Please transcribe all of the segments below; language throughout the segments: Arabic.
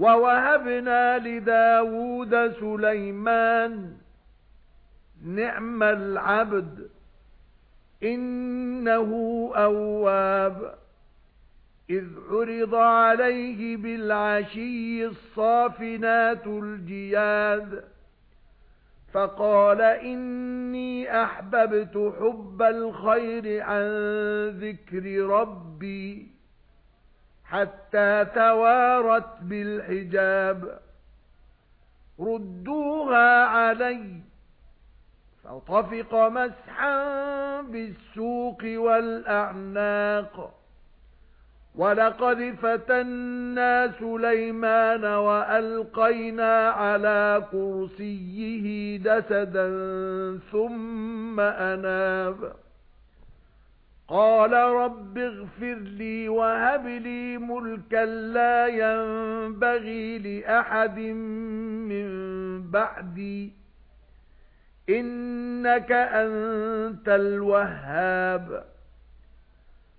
وَوَهَبْنَا لِدَاوُودَ سُلَيْمَانَ نِعْمَ الْعَبْدُ إِنَّهُ أَوَّابٌ إِذْ عُرِضَ عَلَيْهِ بِالْعَشِيِّ الصَّافِنَاتُ الْجِيَادُ فَقَالَ إِنِّي أَحْبَبْتُ حُبَّ الْخَيْرِ عَن ذِكْرِ رَبِّي حَتَّى تَوَارَتْ بِالْحِجَابِ. رُدُّوهَا عَلَيَّ فَطَفِقَ مَسْحًا بِالسُّوقِ وَالْأَعْنَاقِ. وَلَقَدْ فَتَنَّا سُلَيْمَانَ وَأَلْقَيْنَا عَلَى كُرْسِيِّهِ جَسَدًا ثُمَّ أَنَابَ. قَالَ رَبِّ اغْفِرْ لِي وَهَبْ لِي مُلْكًا لَّا يَنبَغِي لِأَحَدٍ مِّن بَعْدِي. إِنَّكَ أَنتَ الْوَهَّابُ.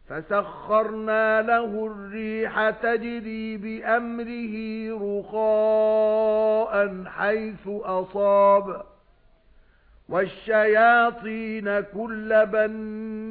فَسَخَّرْنَا لَهُ الرِّيحَ تَجْرِي بِأَمْرِهِ رُخَاءً حَيْثُ أَصَابَ. وَالشَّيَاطِينَ كُلَّ بَنَّاءٍ